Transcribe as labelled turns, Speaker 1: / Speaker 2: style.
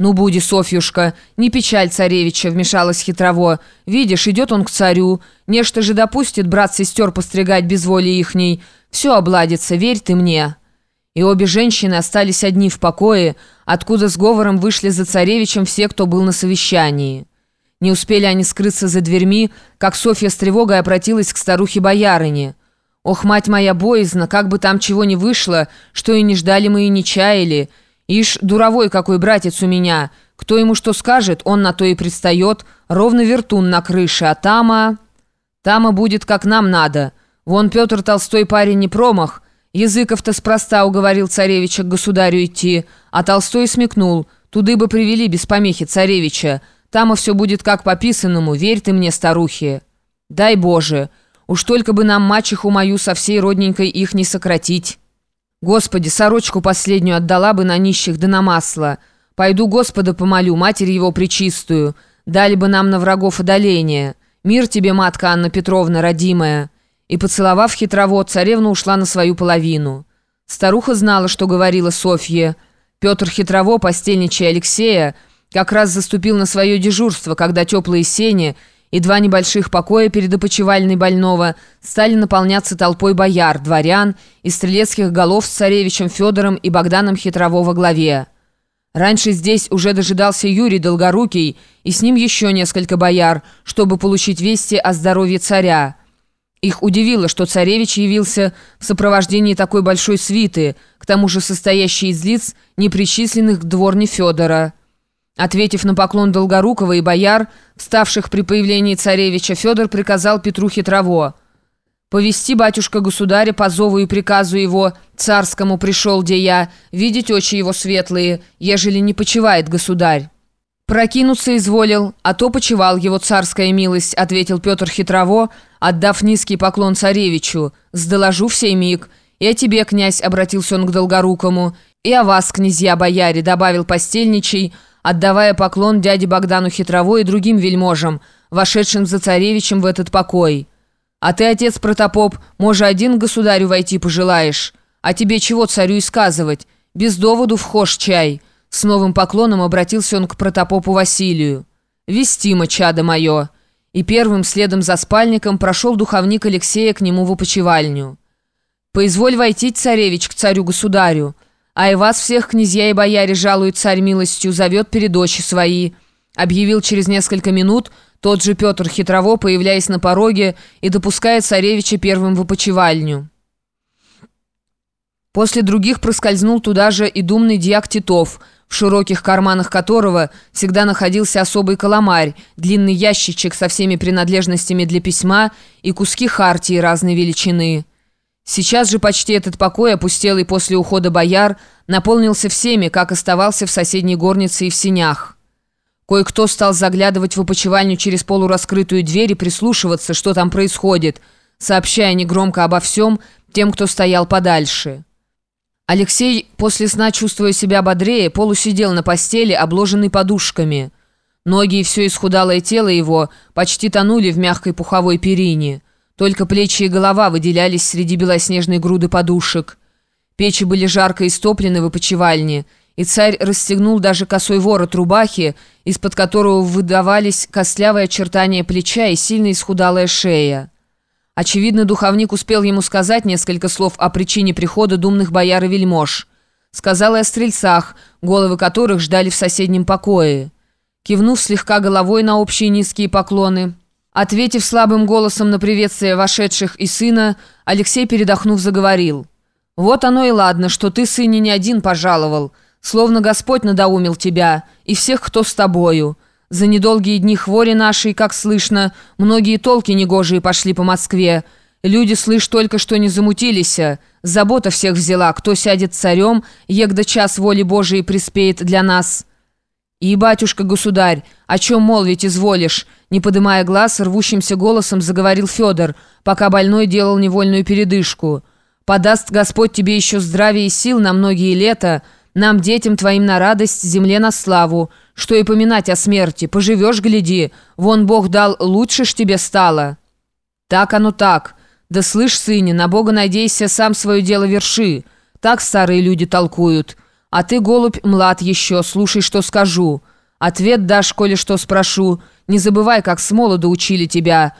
Speaker 1: «Ну, буди, Софьюшка, не печаль царевича», — вмешалась хитрово. «Видишь, идет он к царю. Нечто же допустит брат сестер постригать без воли ихней. Все обладится, верь ты мне». И обе женщины остались одни в покое, откуда с говором вышли за царевичем все, кто был на совещании. Не успели они скрыться за дверьми, как Софья с тревогой обратилась к старухе-боярине. «Ох, мать моя боязна, как бы там чего не вышло, что и не ждали мы и не чаяли». Ишь, дуровой какой братец у меня. Кто ему что скажет, он на то и предстает. Ровно вертун на крыше, а тама... Тама будет как нам надо. Вон Петр Толстой парень не промах. Языков-то спроста уговорил царевича к государю идти, а Толстой смекнул. Туды бы привели без помехи царевича. Тама все будет как по писанному, верь ты мне, старухе. Дай Боже, уж только бы нам мачеху мою со всей родненькой их не сократить». Господи, сорочку последнюю отдала бы на нищих да на масло. Пойду Господа помолю, Матерь его пречистую. Дали бы нам на врагов одоление. Мир тебе, матка Анна Петровна, родимая». И, поцеловав хитровод, царевна ушла на свою половину. Старуха знала, что говорила Софье. Петр хитрово, постельничий Алексея, как раз заступил на свое дежурство, когда теплые сени – и два небольших покоя перед опочивальной больного стали наполняться толпой бояр, дворян и стрелецких голов с царевичем Федором и Богданом Хитрово во главе. Раньше здесь уже дожидался Юрий Долгорукий, и с ним еще несколько бояр, чтобы получить вести о здоровье царя. Их удивило, что царевич явился в сопровождении такой большой свиты, к тому же состоящей из лиц, не причисленных к дворне Федора. Ответив на поклон Долгорукова и бояр, вставших при появлении царевича, Федор приказал Петру Хитрово «Повести батюшка-государя по зову и приказу его, царскому пришел, где я, видеть очи его светлые, ежели не почивает государь». «Прокинуться изволил, а то почивал его царская милость», ответил Петр Хитрово, отдав низкий поклон царевичу. «Сдоложу в сей миг. И о тебе, князь», обратился он к Долгорукому, «и о вас, князья-бояре», добавил постельничий, отдавая поклон дяде Богдану Хитрово и другим вельможам, вошедшим за царевичем в этот покой. «А ты, отец Протопоп, може один к государю войти пожелаешь? А тебе чего царю и сказывать? Без доводу вхож чай». С новым поклоном обратился он к протопопу Василию. «Вестимо, чадо мое!» И первым следом за спальником прошел духовник Алексея к нему в опочивальню. «Поизволь войти, царевич, к царю-государю». А и вас всех, князья и бояре, жалует царь милостью, зовет перед очи свои», объявил через несколько минут тот же Петр Хитрово, появляясь на пороге и допуская царевича первым в опочивальню. После других проскользнул туда же и думный дьяк Титов, в широких карманах которого всегда находился особый коломарь, длинный ящичек со всеми принадлежностями для письма и куски хартии разной величины. Сейчас же почти этот покой, опустелый после ухода бояр, наполнился всеми, как оставался в соседней горнице и в синях. Кое-кто стал заглядывать в опочивальню через полураскрытую дверь и прислушиваться, что там происходит, сообщая негромко обо всем тем, кто стоял подальше. Алексей, после сна, чувствуя себя бодрее, полусидел на постели, обложенный подушками. Ноги и все исхудалое тело его почти тонули в мягкой пуховой перине. Только плечи и голова выделялись среди белоснежной груды подушек. Печи были жарко истоплены в опочивальне, и царь расстегнул даже косой ворот рубахи, из-под которого выдавались костлявые очертания плеча и сильно исхудалая шея. Очевидно, духовник успел ему сказать несколько слов о причине прихода думных бояр и вельмож. Сказал и о стрельцах, головы которых ждали в соседнем покое. Кивнув слегка головой на общие низкие поклоны, Ответив слабым голосом на приветствие вошедших и сына, Алексей, передохнув, заговорил. «Вот оно и ладно, что ты, сыне, не один пожаловал. Словно Господь надоумил тебя и всех, кто с тобою. За недолгие дни хвори нашей, как слышно, многие толки негожие пошли по Москве. Люди, слышь, только что не замутились. Забота всех взяла, кто сядет царем, егда час воли Божией приспеет для нас». «И, батюшка-государь, о чем молвить изволишь?» Не подымая глаз, рвущимся голосом заговорил Федор, пока больной делал невольную передышку. «Подаст Господь тебе еще здравие и сил на многие лета, нам, детям твоим, на радость, земле на славу. Что и поминать о смерти, поживешь, гляди, вон Бог дал, лучше ж тебе стало». «Так оно так. Да слышь, сыне, на Бога надейся, сам свое дело верши. Так старые люди толкуют». А ты, голубь, млад еще, слушай, что скажу. Ответ дашь, коли что спрошу. Не забывай, как с молоду учили тебя.